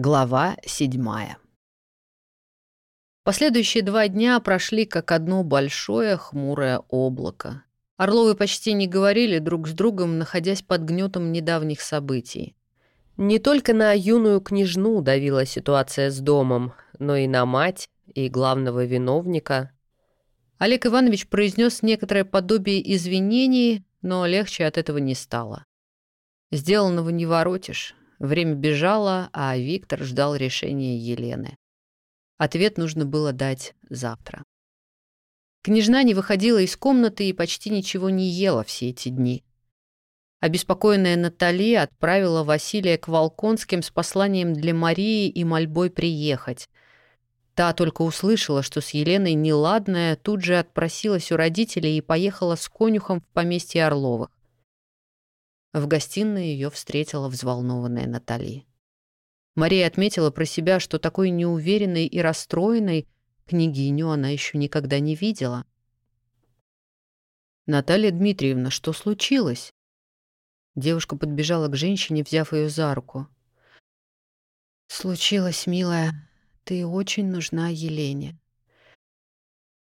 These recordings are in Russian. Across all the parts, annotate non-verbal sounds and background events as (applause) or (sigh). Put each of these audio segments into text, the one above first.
Глава седьмая. Последующие два дня прошли как одно большое хмурое облако. Орловы почти не говорили друг с другом, находясь под гнетом недавних событий. Не только на юную княжну давила ситуация с домом, но и на мать и главного виновника. Олег Иванович произнес некоторое подобие извинений, но легче от этого не стало. Сделанного не воротишь. Время бежало, а Виктор ждал решения Елены. Ответ нужно было дать завтра. Княжна не выходила из комнаты и почти ничего не ела все эти дни. Обеспокоенная Натали отправила Василия к Волконским с посланием для Марии и мольбой приехать. Та только услышала, что с Еленой неладная, тут же отпросилась у родителей и поехала с конюхом в поместье Орловых. В гостиной ее встретила взволнованная Натали. Мария отметила про себя, что такой неуверенной и расстроенной княгиню она еще никогда не видела. «Наталья Дмитриевна, что случилось?» Девушка подбежала к женщине, взяв ее за руку. «Случилось, милая. Ты очень нужна Елене.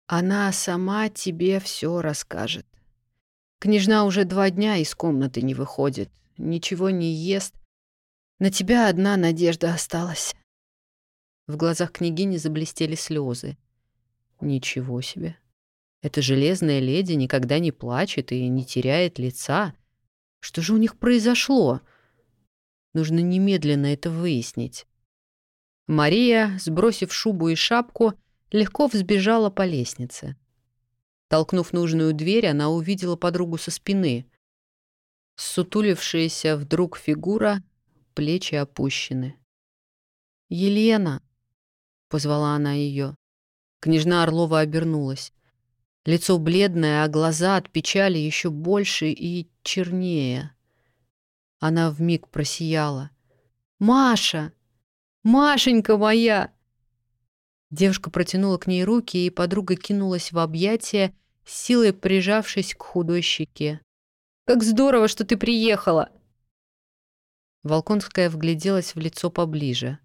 Она сама тебе все расскажет. Княжна уже два дня из комнаты не выходит, ничего не ест. На тебя одна надежда осталась. В глазах княгини заблестели слезы. Ничего себе. Эта железная леди никогда не плачет и не теряет лица. Что же у них произошло? Нужно немедленно это выяснить. Мария, сбросив шубу и шапку, легко взбежала по лестнице. Толкнув нужную дверь, она увидела подругу со спины. Сутулившаяся вдруг фигура, плечи опущены. «Елена!» — позвала она ее. Княжна Орлова обернулась. Лицо бледное, а глаза от печали еще больше и чернее. Она вмиг просияла. «Маша! Машенька моя!» Девушка протянула к ней руки, и подруга кинулась в объятия, силой прижавшись к худой щеке. «Как здорово, что ты приехала!» Волконская вгляделась в лицо поближе.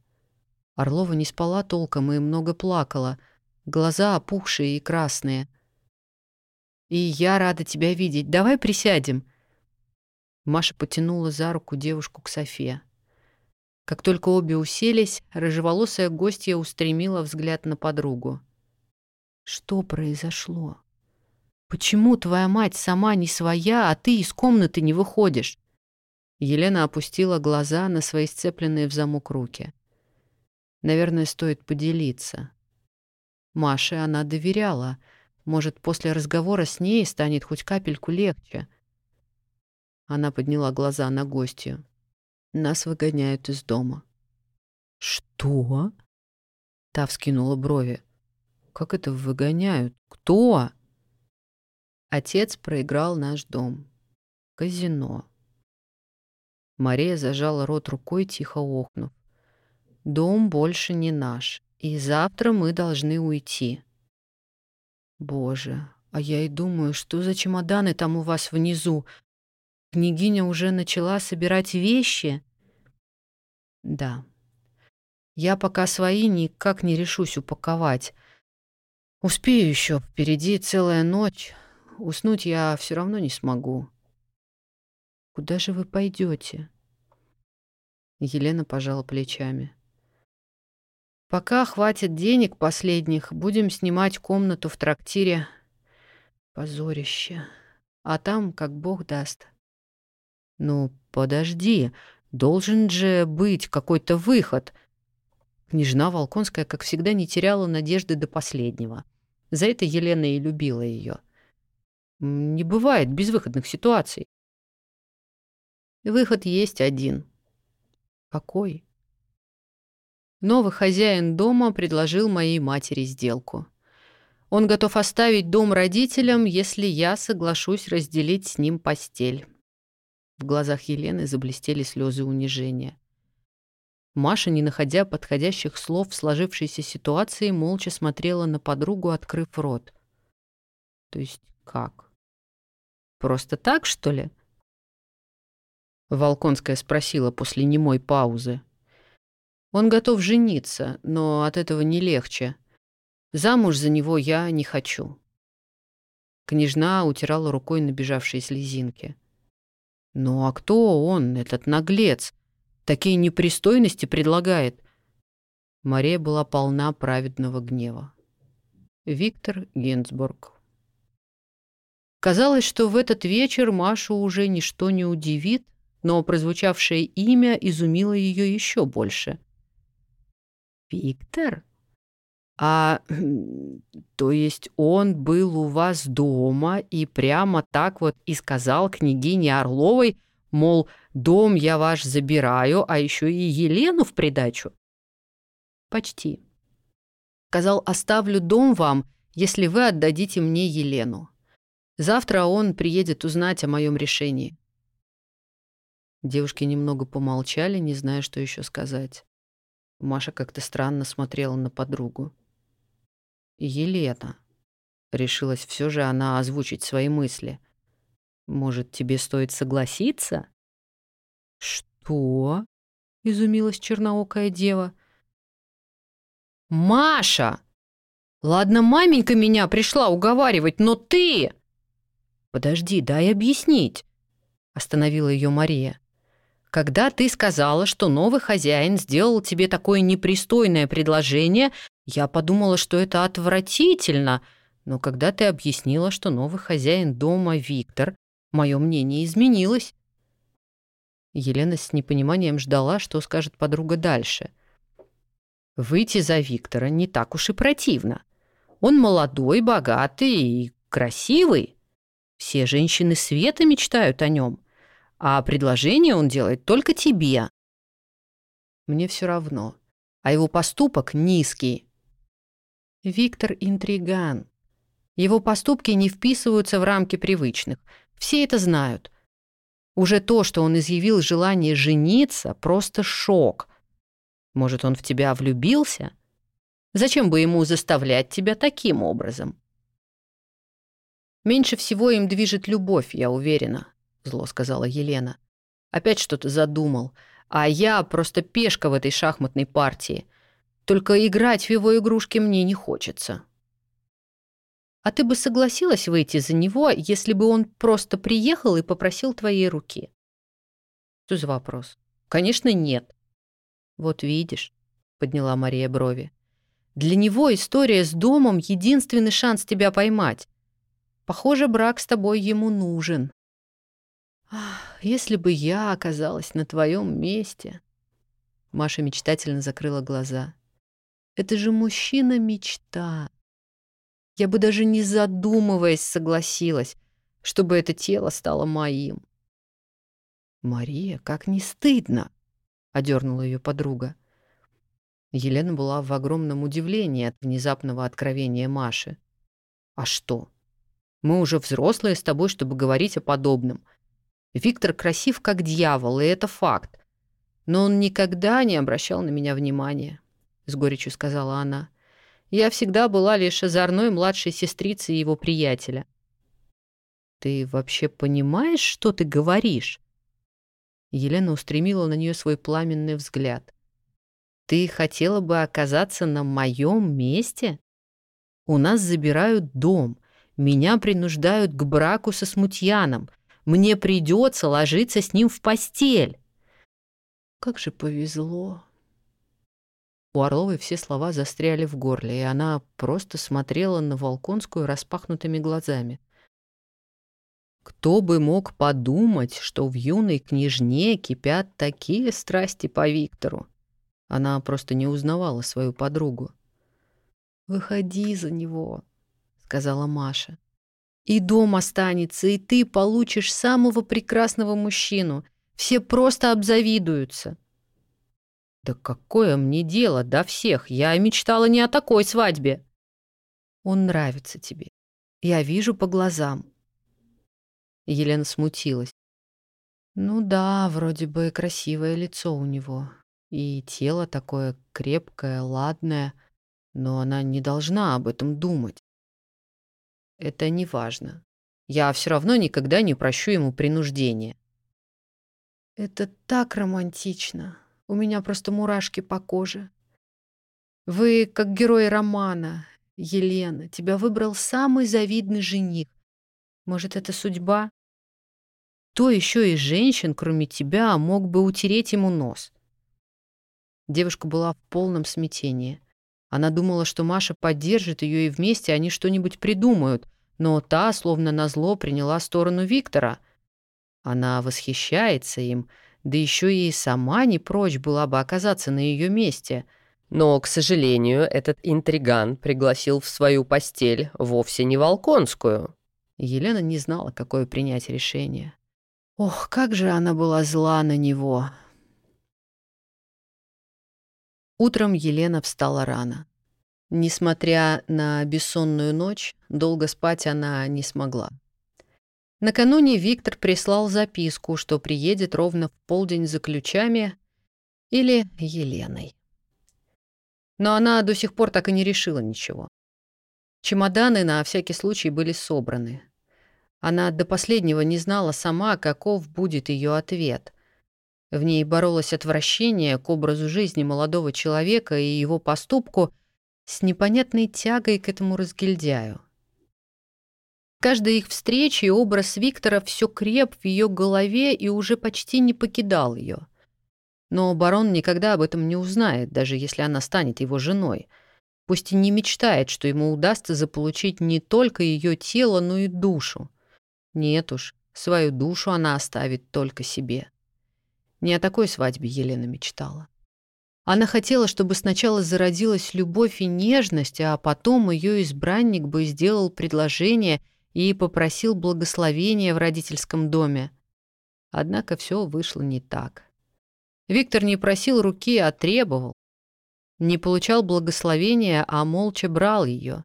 Орлова не спала толком и много плакала, глаза опухшие и красные. «И я рада тебя видеть. Давай присядем». Маша потянула за руку девушку к Софе. Как только обе уселись, рыжеволосая гостья устремила взгляд на подругу. «Что произошло? Почему твоя мать сама не своя, а ты из комнаты не выходишь?» Елена опустила глаза на свои сцепленные в замок руки. «Наверное, стоит поделиться». Маше она доверяла. Может, после разговора с ней станет хоть капельку легче. Она подняла глаза на гостью. Нас выгоняют из дома. Что? Та вскинула брови. Как это выгоняют? Кто? Отец проиграл наш дом. Казино. Мария зажала рот рукой, тихо охнув. Дом больше не наш, и завтра мы должны уйти. Боже, а я и думаю, что за чемоданы там у вас внизу? Княгиня уже начала собирать вещи? Да. Я пока свои никак не решусь упаковать. Успею еще, впереди целая ночь. Уснуть я все равно не смогу. Куда же вы пойдете? Елена пожала плечами. Пока хватит денег последних, будем снимать комнату в трактире. Позорище. А там, как бог даст. Ну, подожди, Должен же быть какой-то выход. Княжна Волконская, как всегда, не теряла надежды до последнего. За это Елена и любила ее. Не бывает безвыходных ситуаций. Выход есть один. Какой? Новый хозяин дома предложил моей матери сделку. Он готов оставить дом родителям, если я соглашусь разделить с ним постель. В глазах Елены заблестели слезы унижения. Маша, не находя подходящих слов в сложившейся ситуации, молча смотрела на подругу, открыв рот. То есть как? Просто так, что ли? Волконская спросила после немой паузы. Он готов жениться, но от этого не легче. Замуж за него я не хочу. Княжна утирала рукой набежавшие слезинки. «Ну а кто он, этот наглец? Такие непристойности предлагает?» Мария была полна праведного гнева. Виктор Гинзбург. Казалось, что в этот вечер Машу уже ничто не удивит, но прозвучавшее имя изумило ее еще больше. «Виктор? А, (clears throat) то есть он был у вас дома и прямо так вот и сказал княгине Орловой, мол, дом я ваш забираю, а еще и Елену в придачу?» «Почти», Сказал, оставлю дом вам, если вы отдадите мне Елену. Завтра он приедет узнать о моем решении». Девушки немного помолчали, не зная, что еще сказать. Маша как-то странно смотрела на подругу. «Елена», — решилась все же она озвучить свои мысли. «Может, тебе стоит согласиться?» «Что?» — изумилась черноокая дева. «Маша! Ладно, маменька меня пришла уговаривать, но ты...» «Подожди, дай объяснить», — остановила ее Мария. «Когда ты сказала, что новый хозяин сделал тебе такое непристойное предложение, я подумала, что это отвратительно, но когда ты объяснила, что новый хозяин дома Виктор, мое мнение изменилось». Елена с непониманием ждала, что скажет подруга дальше — Выйти за Виктора не так уж и противно. Он молодой, богатый и красивый. Все женщины света мечтают о нем. А предложение он делает только тебе. Мне все равно. А его поступок низкий. Виктор интриган. Его поступки не вписываются в рамки привычных. Все это знают. Уже то, что он изъявил желание жениться, просто шок — может, он в тебя влюбился? Зачем бы ему заставлять тебя таким образом? Меньше всего им движет любовь, я уверена, зло сказала Елена. Опять что-то задумал. А я просто пешка в этой шахматной партии. Только играть в его игрушки мне не хочется. А ты бы согласилась выйти за него, если бы он просто приехал и попросил твоей руки? Что за вопрос? Конечно, нет. «Вот видишь», — подняла Мария брови. «Для него история с домом — единственный шанс тебя поймать. Похоже, брак с тобой ему нужен». Ах, «Если бы я оказалась на твоем месте...» Маша мечтательно закрыла глаза. «Это же мужчина-мечта. Я бы даже не задумываясь согласилась, чтобы это тело стало моим». «Мария, как не стыдно!» одернула ее подруга. Елена была в огромном удивлении от внезапного откровения Маши. «А что? Мы уже взрослые с тобой, чтобы говорить о подобном. Виктор красив как дьявол, и это факт. Но он никогда не обращал на меня внимания», — с горечью сказала она. «Я всегда была лишь озорной младшей сестрицей его приятеля». «Ты вообще понимаешь, что ты говоришь?» Елена устремила на нее свой пламенный взгляд. «Ты хотела бы оказаться на моем месте? У нас забирают дом, меня принуждают к браку со смутьяном, мне придется ложиться с ним в постель». «Как же повезло!» У Орловой все слова застряли в горле, и она просто смотрела на Волконскую распахнутыми глазами. Кто бы мог подумать, что в юной княжне кипят такие страсти по Виктору? Она просто не узнавала свою подругу. «Выходи за него», — сказала Маша. «И дом останется, и ты получишь самого прекрасного мужчину. Все просто обзавидуются». «Да какое мне дело до всех? Я мечтала не о такой свадьбе». «Он нравится тебе. Я вижу по глазам. Елена смутилась. Ну да, вроде бы красивое лицо у него. И тело такое крепкое, ладное. Но она не должна об этом думать. Это не важно. Я все равно никогда не прощу ему принуждения. Это так романтично, У меня просто мурашки по коже. Вы как герой романа, Елена. Тебя выбрал самый завидный жених. Может, это судьба? Кто еще из женщин, кроме тебя, мог бы утереть ему нос? Девушка была в полном смятении. Она думала, что Маша поддержит ее и вместе они что-нибудь придумают, но та, словно назло, приняла сторону Виктора. Она восхищается им, да еще и сама не прочь была бы оказаться на ее месте. Но, к сожалению, этот интриган пригласил в свою постель вовсе не Волконскую. Елена не знала, какое принять решение. Ох, как же она была зла на него. Утром Елена встала рано. Несмотря на бессонную ночь, долго спать она не смогла. Накануне Виктор прислал записку, что приедет ровно в полдень за ключами или Еленой. Но она до сих пор так и не решила ничего. Чемоданы на всякий случай были собраны. Она до последнего не знала сама, каков будет ее ответ. В ней боролось отвращение к образу жизни молодого человека и его поступку с непонятной тягой к этому разгильдяю. Каждая их встреча и образ Виктора все креп в ее голове и уже почти не покидал ее. Но барон никогда об этом не узнает, даже если она станет его женой. Пусть и не мечтает, что ему удастся заполучить не только ее тело, но и душу. Нет уж, свою душу она оставит только себе. Не о такой свадьбе Елена мечтала. Она хотела, чтобы сначала зародилась любовь и нежность, а потом ее избранник бы сделал предложение и попросил благословения в родительском доме. Однако все вышло не так. Виктор не просил руки, а требовал. Не получал благословения, а молча брал ее.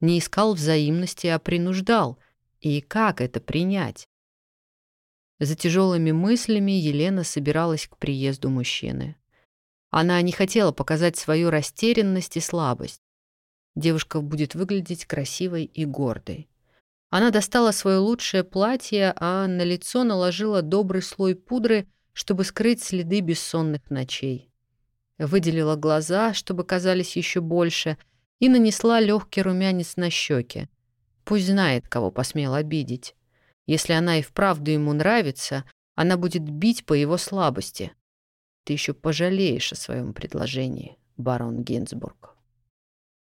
Не искал взаимности, а принуждал. И как это принять? За тяжелыми мыслями Елена собиралась к приезду мужчины. Она не хотела показать свою растерянность и слабость. Девушка будет выглядеть красивой и гордой. Она достала свое лучшее платье, а на лицо наложила добрый слой пудры, чтобы скрыть следы бессонных ночей. Выделила глаза, чтобы казались еще больше, и нанесла легкий румянец на щеки. Пусть знает, кого посмел обидеть. Если она и вправду ему нравится, она будет бить по его слабости. Ты еще пожалеешь о своем предложении, барон Гинзбург.